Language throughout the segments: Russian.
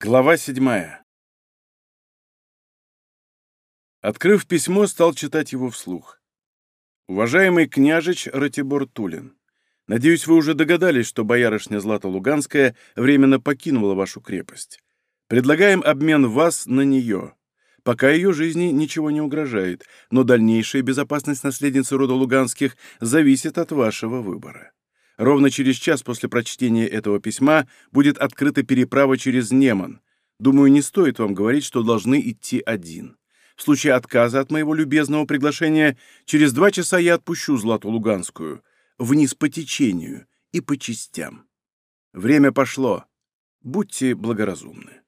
Глава седьмая. Открыв письмо, стал читать его вслух. «Уважаемый княжич Ратибор Тулин, надеюсь, вы уже догадались, что боярышня Злата Луганская временно покинула вашу крепость. Предлагаем обмен вас на нее. Пока ее жизни ничего не угрожает, но дальнейшая безопасность наследницы рода Луганских зависит от вашего выбора. Ровно через час после прочтения этого письма будет открыта переправа через Неман. Думаю, не стоит вам говорить, что должны идти один. В случае отказа от моего любезного приглашения, через два часа я отпущу Злату Луганскую. Вниз по течению и по частям. Время пошло. Будьте благоразумны.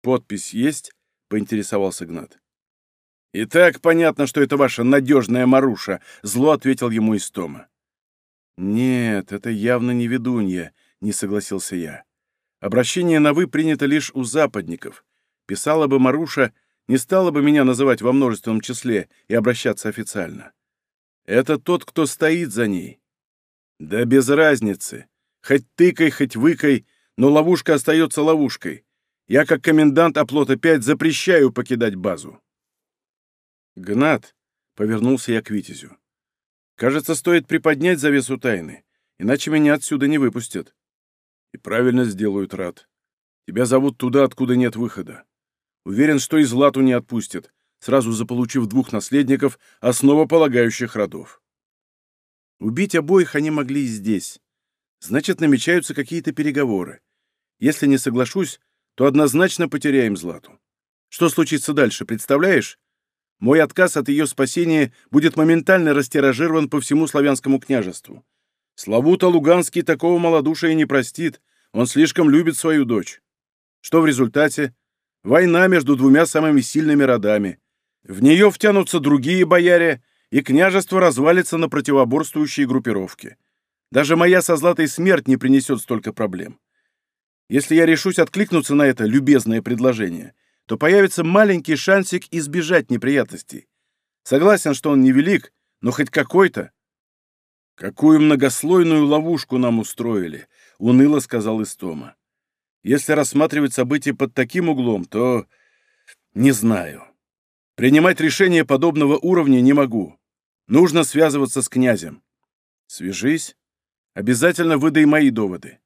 «Подпись есть?» — поинтересовался Гнат. «И так понятно, что это ваша надежная Маруша», — зло ответил ему Истома. «Нет, это явно не ведунья», — не согласился я. «Обращение на «вы» принято лишь у западников. Писала бы Маруша, не стала бы меня называть во множественном числе и обращаться официально. Это тот, кто стоит за ней. Да без разницы. Хоть тыкай, хоть выкай, но ловушка остается ловушкой. Я, как комендант оплота 5, запрещаю покидать базу». «Гнат», — повернулся я к Витязю, Кажется, стоит приподнять завесу тайны, иначе меня отсюда не выпустят. И правильно сделают, Рад. Тебя зовут туда, откуда нет выхода. Уверен, что и Злату не отпустят, сразу заполучив двух наследников, основополагающих родов. Убить обоих они могли и здесь. Значит, намечаются какие-то переговоры. Если не соглашусь, то однозначно потеряем Злату. Что случится дальше, представляешь? Мой отказ от ее спасения будет моментально растиражирован по всему славянскому княжеству. Славута Луганский такого малодушия не простит, он слишком любит свою дочь. Что в результате? Война между двумя самыми сильными родами. В нее втянутся другие бояре, и княжество развалится на противоборствующие группировки. Даже моя со златой смерть не принесет столько проблем. Если я решусь откликнуться на это любезное предложение — то появится маленький шансик избежать неприятностей. Согласен, что он невелик, но хоть какой-то. «Какую многослойную ловушку нам устроили», — уныло сказал Истома. «Если рассматривать события под таким углом, то... не знаю. Принимать решение подобного уровня не могу. Нужно связываться с князем. Свяжись. Обязательно выдай мои доводы.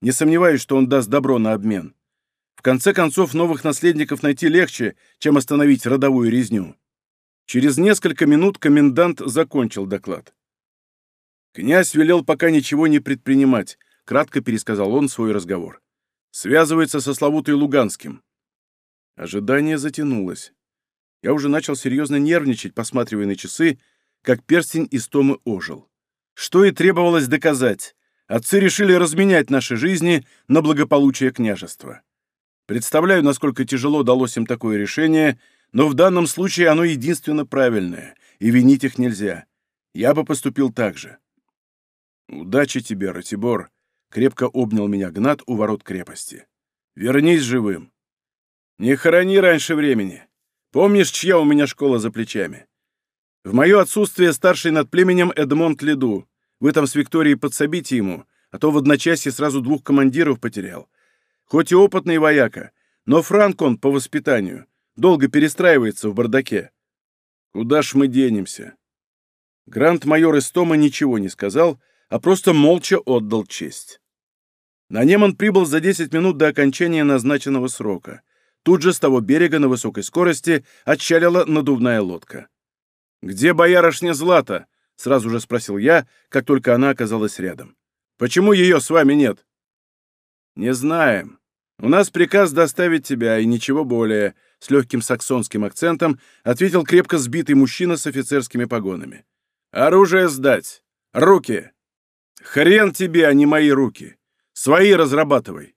Не сомневаюсь, что он даст добро на обмен. В конце концов, новых наследников найти легче, чем остановить родовую резню. Через несколько минут комендант закончил доклад. «Князь велел пока ничего не предпринимать», — кратко пересказал он свой разговор. «Связывается со Славутой Луганским». Ожидание затянулось. Я уже начал серьезно нервничать, посматривая на часы, как перстень из Томы ожил. Что и требовалось доказать. Отцы решили разменять наши жизни на благополучие княжества. Представляю, насколько тяжело далось им такое решение, но в данном случае оно единственно правильное, и винить их нельзя. Я бы поступил так же. «Удачи тебе, Ратибор!» — крепко обнял меня Гнат у ворот крепости. «Вернись живым!» «Не хорони раньше времени! Помнишь, чья у меня школа за плечами? В мое отсутствие старший над племенем Эдмонд Леду. Вы там с Викторией подсобите ему, а то в одночасье сразу двух командиров потерял. Хоть и опытный вояка, но Франк он по воспитанию. Долго перестраивается в бардаке. Куда ж мы денемся? Грант-майор Истома ничего не сказал, а просто молча отдал честь. На Неман прибыл за 10 минут до окончания назначенного срока. Тут же с того берега на высокой скорости отчалила надувная лодка. «Где боярышня Злата?» — сразу же спросил я, как только она оказалась рядом. «Почему ее с вами нет?» «Не знаем. «У нас приказ доставить тебя, и ничего более», — с легким саксонским акцентом ответил крепко сбитый мужчина с офицерскими погонами. «Оружие сдать! Руки!» «Хрен тебе, а не мои руки! Свои разрабатывай!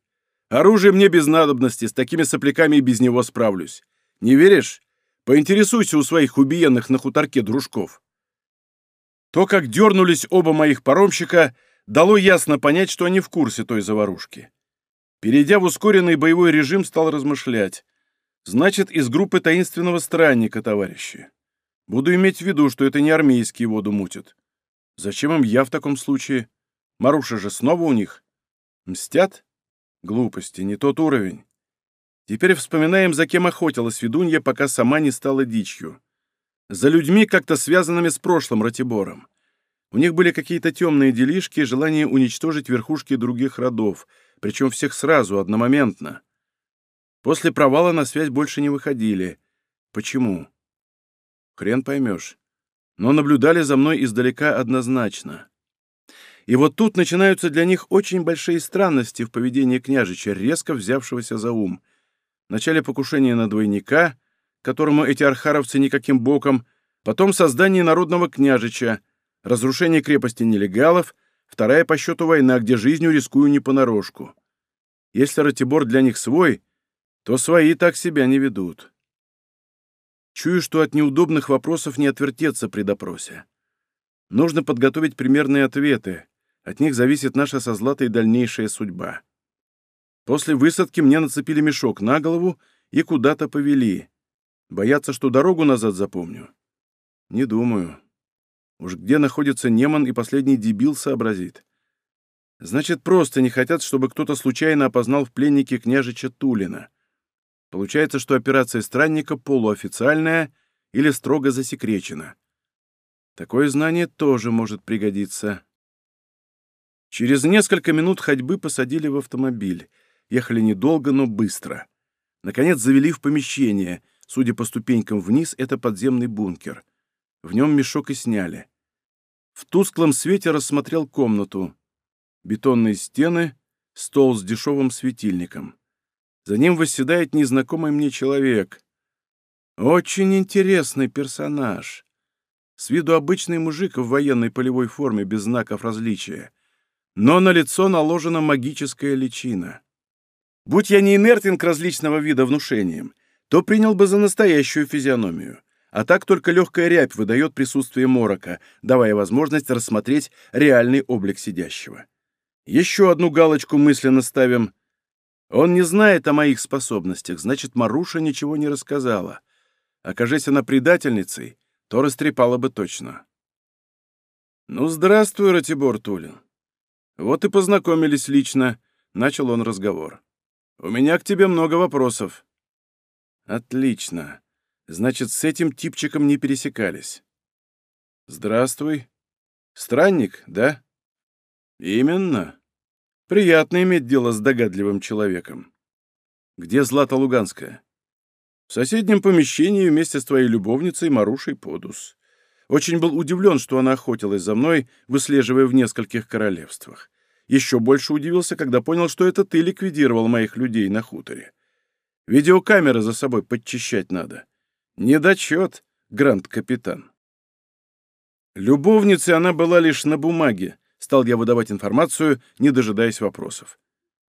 Оружие мне без надобности, с такими сопляками и без него справлюсь. Не веришь? Поинтересуйся у своих убиенных на хуторке дружков». То, как дернулись оба моих паромщика, дало ясно понять, что они в курсе той заварушки. Перейдя в ускоренный боевой режим, стал размышлять. Значит, из группы таинственного странника, товарищи. Буду иметь в виду, что это не армейские воду мутят. Зачем им я в таком случае? Маруша же снова у них. Мстят? Глупости, не тот уровень. Теперь вспоминаем, за кем охотилась ведунья, пока сама не стала дичью. За людьми, как-то связанными с прошлым Ратибором. У них были какие-то темные делишки, желание уничтожить верхушки других родов, причем всех сразу, одномоментно. После провала на связь больше не выходили. Почему? Хрен поймешь. Но наблюдали за мной издалека однозначно. И вот тут начинаются для них очень большие странности в поведении княжича, резко взявшегося за ум. Вначале покушение на двойника, которому эти архаровцы никаким боком, потом создание народного княжича, разрушение крепости нелегалов, вторая по счету война, где жизнью рискую не понарошку. Если Ратибор для них свой, то свои так себя не ведут. Чую, что от неудобных вопросов не отвертеться при допросе. Нужно подготовить примерные ответы, от них зависит наша со Златой дальнейшая судьба. После высадки мне нацепили мешок на голову и куда-то повели. Боятся, что дорогу назад запомню? Не думаю. Уж где находится Неман и последний дебил сообразит. Значит, просто не хотят, чтобы кто-то случайно опознал в пленнике княжича Тулина. Получается, что операция странника полуофициальная или строго засекречена. Такое знание тоже может пригодиться. Через несколько минут ходьбы посадили в автомобиль. Ехали недолго, но быстро. Наконец завели в помещение. Судя по ступенькам вниз, это подземный бункер. В нем мешок и сняли. В тусклом свете рассмотрел комнату. Бетонные стены, стол с дешевым светильником. За ним восседает незнакомый мне человек. Очень интересный персонаж. С виду обычный мужик в военной полевой форме без знаков различия но на лицо наложена магическая личина. Будь я не инертен к различного вида внушениям, то принял бы за настоящую физиономию, а так только легкая рябь выдает присутствие морока, давая возможность рассмотреть реальный облик сидящего. Еще одну галочку мысленно ставим. Он не знает о моих способностях, значит, Маруша ничего не рассказала. Окажись она предательницей, то растрепала бы точно. «Ну, здравствуй, Ратибор Тулин. «Вот и познакомились лично», — начал он разговор. «У меня к тебе много вопросов». «Отлично. Значит, с этим типчиком не пересекались». «Здравствуй. Странник, да?» «Именно. Приятно иметь дело с догадливым человеком. Где Злата Луганская?» «В соседнем помещении вместе с твоей любовницей Марушей Подус. Очень был удивлен, что она охотилась за мной, выслеживая в нескольких королевствах. Еще больше удивился, когда понял, что это ты ликвидировал моих людей на хуторе. Видеокамеры за собой подчищать надо. Недочет, гранд-капитан. Любовницей она была лишь на бумаге, стал я выдавать информацию, не дожидаясь вопросов.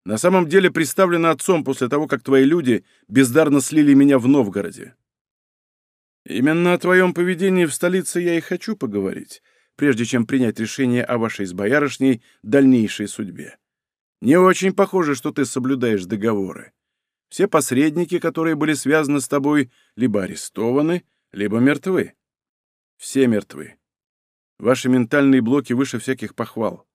На самом деле представлена отцом после того, как твои люди бездарно слили меня в Новгороде. Именно о твоем поведении в столице я и хочу поговорить, прежде чем принять решение о вашей с боярышней дальнейшей судьбе. Не очень похоже, что ты соблюдаешь договоры. Все посредники, которые были связаны с тобой, либо арестованы, либо мертвы. Все мертвы. Ваши ментальные блоки выше всяких похвал.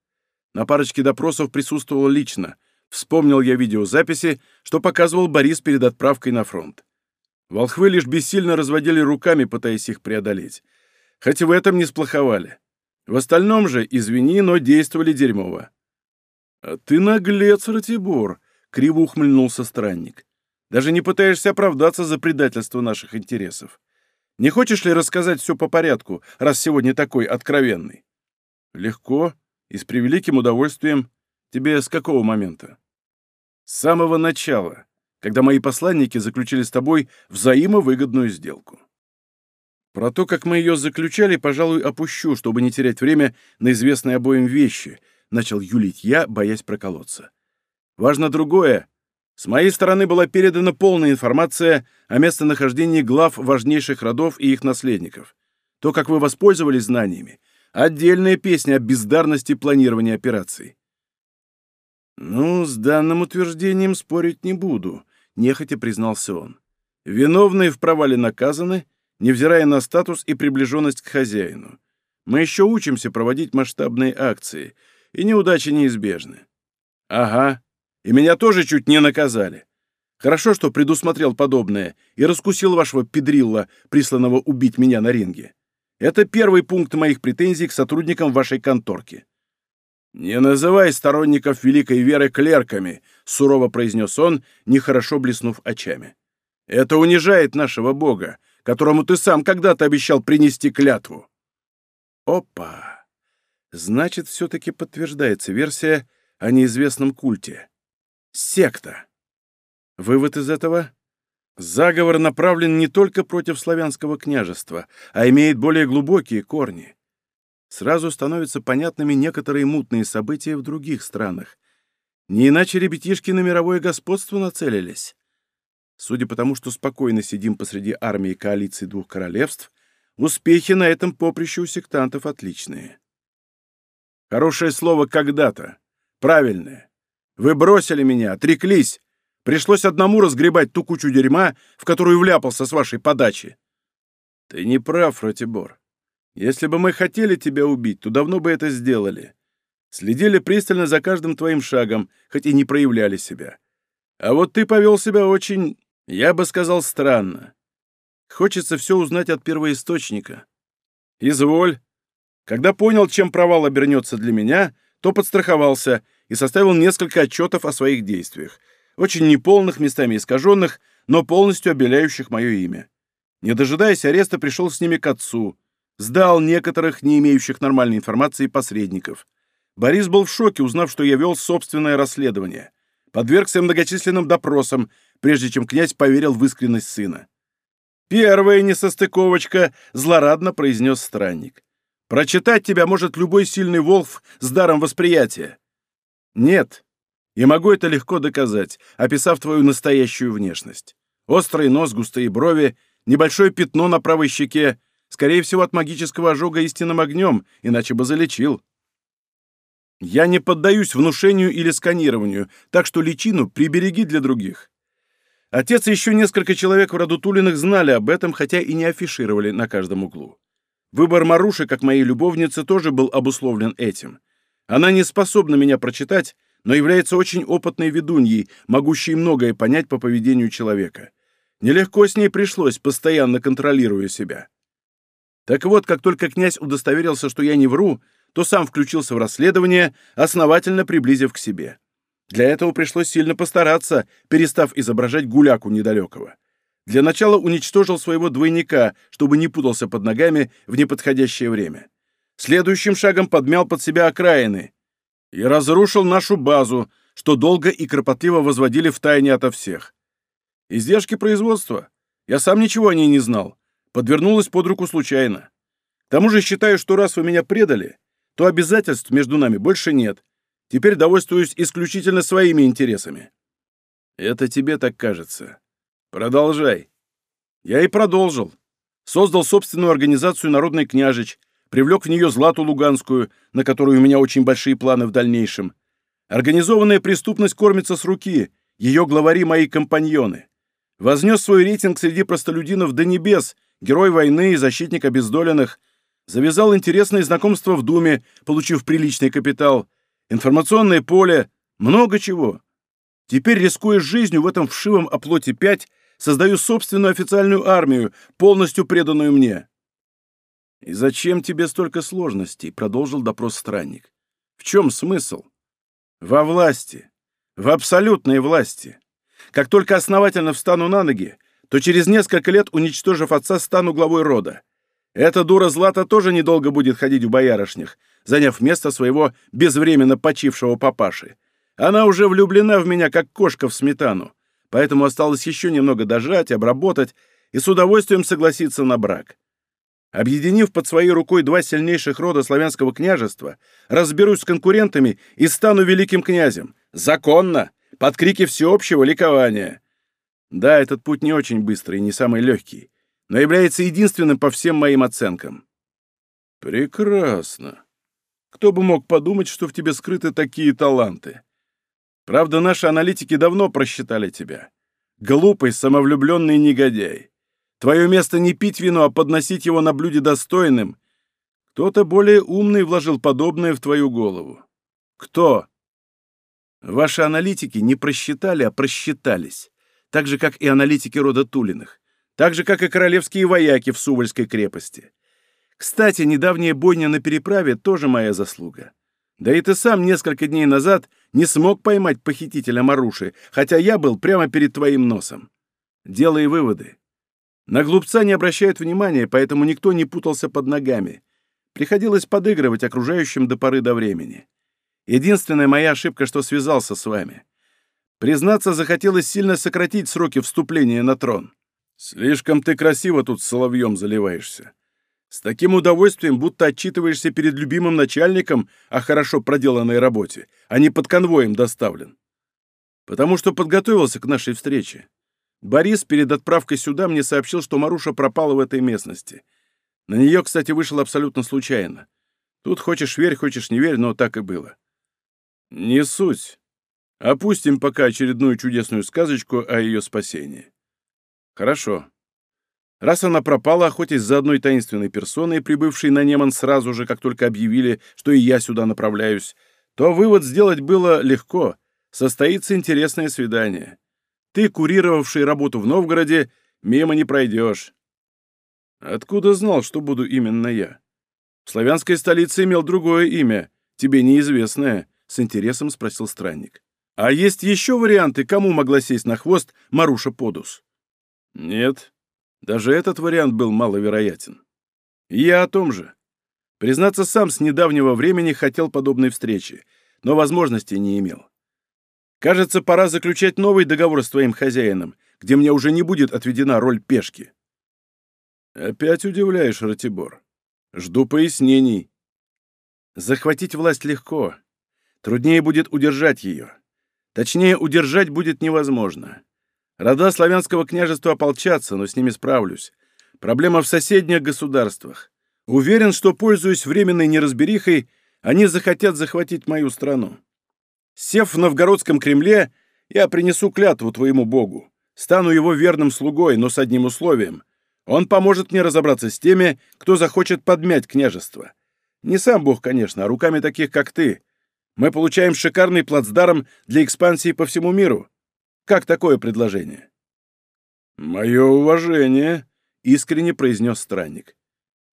На парочке допросов присутствовал лично. Вспомнил я видеозаписи, что показывал Борис перед отправкой на фронт. Волхвы лишь бессильно разводили руками, пытаясь их преодолеть. Хоть в этом не сплоховали. В остальном же, извини, но действовали дерьмово. «А ты наглец, Ратибор!» — криво ухмыльнулся странник. «Даже не пытаешься оправдаться за предательство наших интересов. Не хочешь ли рассказать все по порядку, раз сегодня такой откровенный?» «Легко и с превеликим удовольствием. Тебе с какого момента?» «С самого начала когда мои посланники заключили с тобой взаимовыгодную сделку. Про то, как мы ее заключали, пожалуй, опущу, чтобы не терять время на известные обоим вещи, начал юлить я, боясь проколоться. Важно другое. С моей стороны была передана полная информация о местонахождении глав важнейших родов и их наследников. То, как вы воспользовались знаниями, отдельная песня о бездарности планирования операций. Ну, с данным утверждением спорить не буду, нехотя признался он. «Виновные в провале наказаны, невзирая на статус и приближенность к хозяину. Мы еще учимся проводить масштабные акции, и неудачи неизбежны». «Ага. И меня тоже чуть не наказали. Хорошо, что предусмотрел подобное и раскусил вашего педрилла, присланного убить меня на ринге. Это первый пункт моих претензий к сотрудникам вашей конторки. «Не называй сторонников великой веры клерками», — сурово произнес он, нехорошо блеснув очами. «Это унижает нашего Бога, которому ты сам когда-то обещал принести клятву». Опа! Значит, все-таки подтверждается версия о неизвестном культе. Секта. Вывод из этого? Заговор направлен не только против славянского княжества, а имеет более глубокие корни. Сразу становятся понятными некоторые мутные события в других странах. Не иначе ребятишки на мировое господство нацелились. Судя по тому, что спокойно сидим посреди армии коалиции двух королевств, успехи на этом поприще у сектантов отличные. Хорошее слово «когда-то». Правильное. Вы бросили меня, отреклись. Пришлось одному разгребать ту кучу дерьма, в которую вляпался с вашей подачи. Ты не прав, Ратибор. Если бы мы хотели тебя убить, то давно бы это сделали. Следили пристально за каждым твоим шагом, хоть и не проявляли себя. А вот ты повел себя очень, я бы сказал, странно. Хочется все узнать от первоисточника. Изволь. Когда понял, чем провал обернется для меня, то подстраховался и составил несколько отчетов о своих действиях, очень неполных, местами искаженных, но полностью обеляющих мое имя. Не дожидаясь ареста, пришел с ними к отцу, сдал некоторых, не имеющих нормальной информации, посредников. Борис был в шоке, узнав, что я вел собственное расследование. Подвергся многочисленным допросам, прежде чем князь поверил в искренность сына. «Первая несостыковочка», — злорадно произнес странник. «Прочитать тебя может любой сильный волф с даром восприятия. Нет. И могу это легко доказать, описав твою настоящую внешность. Острый нос, густые брови, небольшое пятно на правой щеке, скорее всего, от магического ожога истинным огнем, иначе бы залечил. Я не поддаюсь внушению или сканированию, так что личину прибереги для других. Отец и еще несколько человек в роду Тулиных знали об этом, хотя и не афишировали на каждом углу. Выбор Маруши, как моей любовницы, тоже был обусловлен этим. Она не способна меня прочитать, но является очень опытной ведуньей, могущей многое понять по поведению человека. Нелегко с ней пришлось, постоянно контролируя себя. Так вот, как только князь удостоверился, что я не вру, то сам включился в расследование, основательно приблизив к себе. Для этого пришлось сильно постараться, перестав изображать гуляку недалекого. Для начала уничтожил своего двойника, чтобы не путался под ногами в неподходящее время. Следующим шагом подмял под себя окраины и разрушил нашу базу, что долго и кропотливо возводили в тайне ото всех. Издержки производства. Я сам ничего о ней не знал. Подвернулась под руку случайно. К тому же считаю, что раз вы меня предали, то обязательств между нами больше нет. Теперь довольствуюсь исключительно своими интересами. Это тебе так кажется. Продолжай. Я и продолжил. Создал собственную организацию «Народный княжич», привлек в нее Злату Луганскую, на которую у меня очень большие планы в дальнейшем. Организованная преступность кормится с руки, ее главари мои компаньоны. Вознес свой рейтинг среди простолюдинов до небес, герой войны и защитник обездоленных. Завязал интересные знакомства в Думе, получив приличный капитал. Информационное поле, много чего. Теперь, рискуя жизнью в этом вшивом оплоте 5, создаю собственную официальную армию, полностью преданную мне. «И зачем тебе столько сложностей?» — продолжил допрос странник. «В чем смысл?» «Во власти. В абсолютной власти. Как только основательно встану на ноги, то через несколько лет, уничтожив отца, стану главой рода. Эта дура Злата тоже недолго будет ходить в боярышнях, заняв место своего безвременно почившего папаши. Она уже влюблена в меня, как кошка в сметану, поэтому осталось еще немного дожать, обработать и с удовольствием согласиться на брак. Объединив под своей рукой два сильнейших рода славянского княжества, разберусь с конкурентами и стану великим князем. Законно, под крики всеобщего ликования. Да, этот путь не очень быстрый и не самый легкий, но является единственным по всем моим оценкам. Прекрасно. Кто бы мог подумать, что в тебе скрыты такие таланты? Правда, наши аналитики давно просчитали тебя. Глупый, самовлюбленный негодяй. Твое место не пить вино, а подносить его на блюде достойным. Кто-то более умный вложил подобное в твою голову. Кто? Ваши аналитики не просчитали, а просчитались. Так же, как и аналитики рода Тулиных. Так же, как и королевские вояки в Сувальской крепости. Кстати, недавняя бойня на переправе тоже моя заслуга. Да и ты сам несколько дней назад не смог поймать похитителя Маруши, хотя я был прямо перед твоим носом. Делай выводы. На глупца не обращают внимания, поэтому никто не путался под ногами. Приходилось подыгрывать окружающим до поры до времени. Единственная моя ошибка, что связался с вами. Признаться, захотелось сильно сократить сроки вступления на трон. Слишком ты красиво тут соловьем заливаешься. С таким удовольствием, будто отчитываешься перед любимым начальником о хорошо проделанной работе, а не под конвоем доставлен. Потому что подготовился к нашей встрече. Борис перед отправкой сюда мне сообщил, что Маруша пропала в этой местности. На нее, кстати, вышел абсолютно случайно. Тут хочешь верь, хочешь не верь, но так и было. Не суть. Опустим пока очередную чудесную сказочку о ее спасении. Хорошо. Раз она пропала, охотясь за одной таинственной персоной, прибывшей на Неман сразу же, как только объявили, что и я сюда направляюсь, то вывод сделать было легко. Состоится интересное свидание. Ты, курировавший работу в Новгороде, мимо не пройдешь. Откуда знал, что буду именно я? В славянской столице имел другое имя, тебе неизвестное, с интересом спросил странник. А есть еще варианты, кому могла сесть на хвост Маруша Подус? Нет, даже этот вариант был маловероятен. я о том же. Признаться, сам с недавнего времени хотел подобной встречи, но возможности не имел. Кажется, пора заключать новый договор с твоим хозяином, где мне уже не будет отведена роль пешки. Опять удивляешь, Ратибор. Жду пояснений. Захватить власть легко. Труднее будет удержать ее. Точнее, удержать будет невозможно. Рода славянского княжества ополчатся, но с ними справлюсь. Проблема в соседних государствах. Уверен, что, пользуясь временной неразберихой, они захотят захватить мою страну. Сев в новгородском Кремле, я принесу клятву твоему богу. Стану его верным слугой, но с одним условием. Он поможет мне разобраться с теми, кто захочет подмять княжество. Не сам бог, конечно, а руками таких, как ты. Мы получаем шикарный плацдарм для экспансии по всему миру. Как такое предложение?» «Мое уважение», — искренне произнес странник.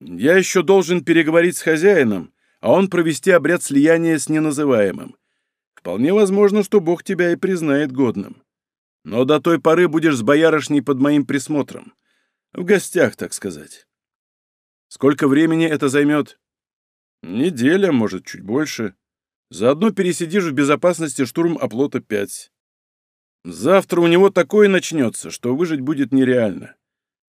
«Я еще должен переговорить с хозяином, а он провести обряд слияния с неназываемым. Вполне возможно, что Бог тебя и признает годным. Но до той поры будешь с боярышней под моим присмотром. В гостях, так сказать. Сколько времени это займет? Неделя, может, чуть больше. Заодно пересидишь в безопасности штурм оплота 5. Завтра у него такое начнется, что выжить будет нереально.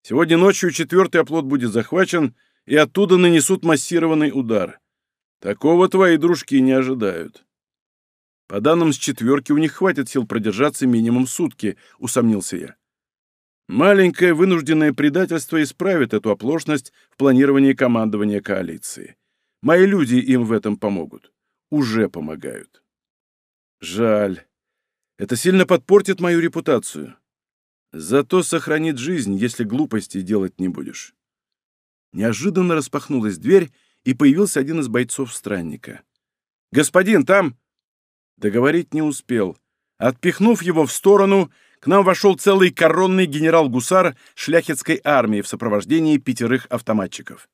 Сегодня ночью четвертый оплот будет захвачен, и оттуда нанесут массированный удар. Такого твои дружки не ожидают. По данным с четверки, у них хватит сил продержаться минимум сутки, усомнился я. Маленькое вынужденное предательство исправит эту оплошность в планировании командования коалиции. Мои люди им в этом помогут. Уже помогают. Жаль. Это сильно подпортит мою репутацию. Зато сохранит жизнь, если глупостей делать не будешь. Неожиданно распахнулась дверь, и появился один из бойцов странника. «Господин, там...» Договорить не успел. Отпихнув его в сторону, к нам вошел целый коронный генерал-гусар шляхетской армии в сопровождении пятерых автоматчиков.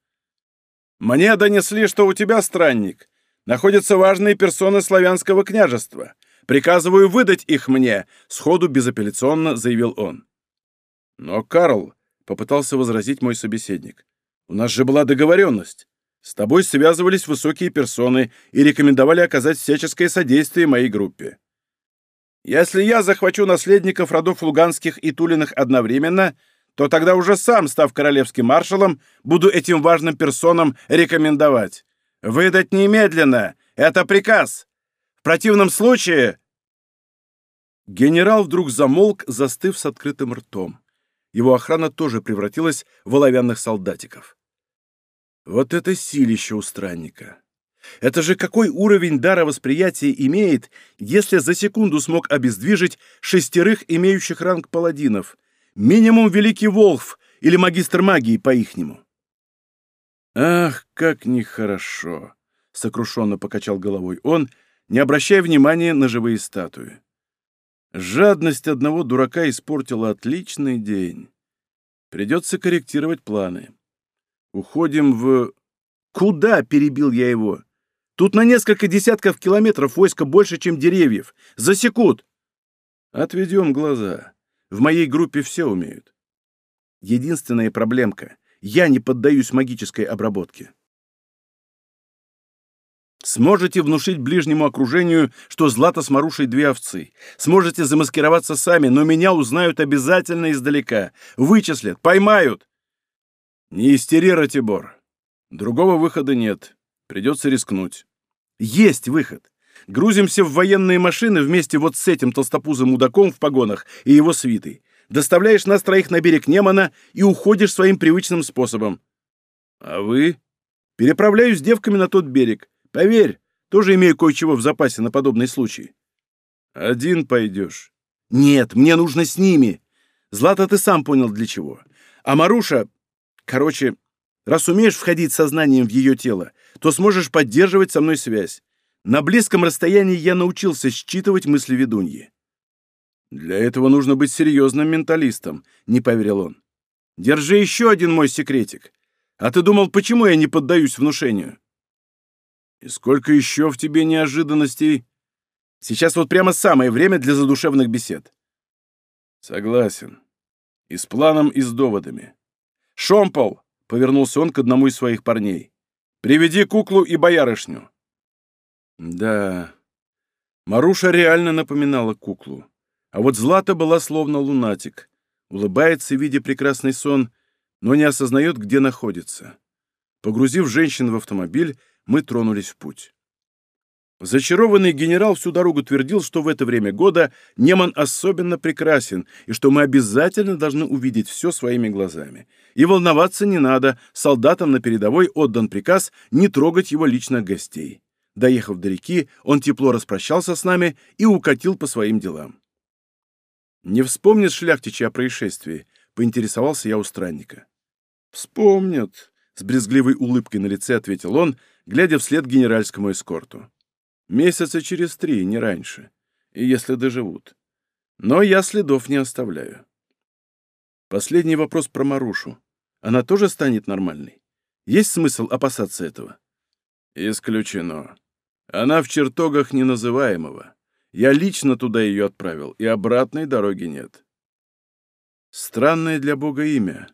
«Мне донесли, что у тебя, странник, находятся важные персоны славянского княжества. Приказываю выдать их мне», — сходу безапелляционно заявил он. «Но, Карл», — попытался возразить мой собеседник, — «у нас же была договоренность. С тобой связывались высокие персоны и рекомендовали оказать всяческое содействие моей группе. Если я захвачу наследников родов Луганских и Тулиных одновременно, то тогда уже сам, став королевским маршалом, буду этим важным персонам рекомендовать. Выдать немедленно! Это приказ! В противном случае...» Генерал вдруг замолк, застыв с открытым ртом. Его охрана тоже превратилась в оловянных солдатиков. Вот это силище у странника. Это же какой уровень дара восприятия имеет, если за секунду смог обездвижить шестерых имеющих ранг паладинов? Минимум Великий Волф или Магистр Магии по-ихнему. «Ах, как нехорошо!» — сокрушенно покачал головой он, не обращая внимания на живые статуи. Жадность одного дурака испортила отличный день. Придется корректировать планы. Уходим в... Куда? — перебил я его. Тут на несколько десятков километров войска больше, чем деревьев. Засекут. Отведем глаза. В моей группе все умеют. Единственная проблемка — я не поддаюсь магической обработке. Сможете внушить ближнему окружению, что Злата с Марушей две овцы. Сможете замаскироваться сами, но меня узнают обязательно издалека. Вычислят, поймают. Не истери, Ратибор. Другого выхода нет. Придется рискнуть. Есть выход. Грузимся в военные машины вместе вот с этим толстопузым мудаком в погонах и его свитой. Доставляешь нас троих на берег Немана и уходишь своим привычным способом. А вы? Переправляюсь с девками на тот берег. Поверь, тоже имею кое-чего в запасе на подобный случай. Один пойдешь. Нет, мне нужно с ними. Злата ты сам понял для чего. А Маруша... Короче, раз умеешь входить сознанием в ее тело, то сможешь поддерживать со мной связь. На близком расстоянии я научился считывать мысли ведуньи. «Для этого нужно быть серьезным менталистом», — не поверил он. «Держи еще один мой секретик. А ты думал, почему я не поддаюсь внушению?» «И сколько еще в тебе неожиданностей?» «Сейчас вот прямо самое время для задушевных бесед». «Согласен. И с планом, и с доводами». «Шомпол!» — повернулся он к одному из своих парней. «Приведи куклу и боярышню». Да, Маруша реально напоминала куклу. А вот Злата была словно лунатик. Улыбается, видя прекрасный сон, но не осознает, где находится. Погрузив женщин в автомобиль, мы тронулись в путь. Зачарованный генерал всю дорогу твердил, что в это время года Неман особенно прекрасен, и что мы обязательно должны увидеть все своими глазами. И волноваться не надо, солдатам на передовой отдан приказ не трогать его личных гостей. Доехав до реки, он тепло распрощался с нами и укатил по своим делам. «Не вспомнит шляхтичи о происшествии?» — поинтересовался я у странника. «Вспомнят», — с брезгливой улыбкой на лице ответил он, глядя вслед генеральскому эскорту. «Месяца через три, не раньше, если доживут. Но я следов не оставляю». Последний вопрос про Марушу. Она тоже станет нормальной? Есть смысл опасаться этого? Исключено. Она в чертогах неназываемого. Я лично туда ее отправил, и обратной дороги нет. Странное для Бога имя.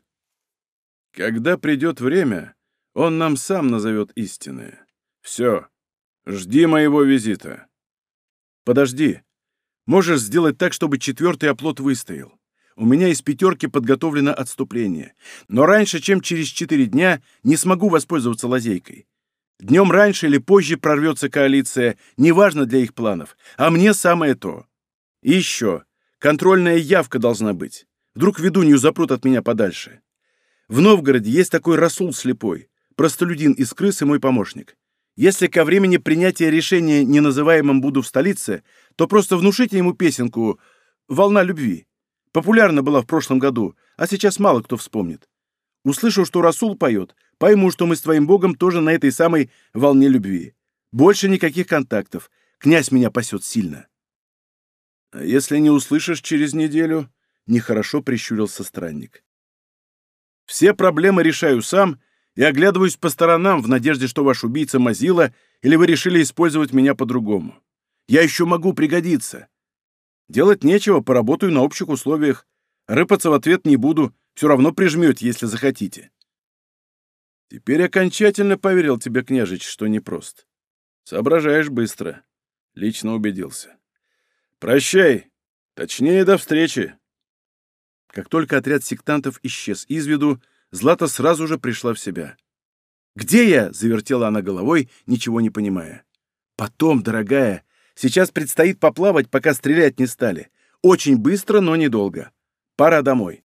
Когда придет время, он нам сам назовет истинное. Все, жди моего визита. Подожди. Можешь сделать так, чтобы четвертый оплот выстоял. У меня из пятерки подготовлено отступление. Но раньше, чем через четыре дня, не смогу воспользоваться лазейкой. Днем раньше или позже прорвется коалиция, неважно для их планов, а мне самое то. И еще, контрольная явка должна быть. Вдруг ведунью запрут от меня подальше. В Новгороде есть такой Расул слепой, простолюдин из крыс и мой помощник. Если ко времени принятия решения неназываемым буду в столице, то просто внушите ему песенку «Волна любви». Популярна была в прошлом году, а сейчас мало кто вспомнит. Услышу, что Расул поет, Пойму, что мы с твоим богом тоже на этой самой волне любви. Больше никаких контактов. Князь меня пасет сильно. А если не услышишь через неделю, нехорошо прищурился странник. Все проблемы решаю сам и оглядываюсь по сторонам в надежде, что ваш убийца Мазила или вы решили использовать меня по-другому. Я еще могу пригодиться. Делать нечего, поработаю на общих условиях. Рыпаться в ответ не буду, все равно прижмете, если захотите. Теперь окончательно поверил тебе, княжич, что непрост. Соображаешь быстро. Лично убедился. Прощай. Точнее, до встречи. Как только отряд сектантов исчез из виду, Злата сразу же пришла в себя. «Где я?» — завертела она головой, ничего не понимая. «Потом, дорогая. Сейчас предстоит поплавать, пока стрелять не стали. Очень быстро, но недолго. Пора домой».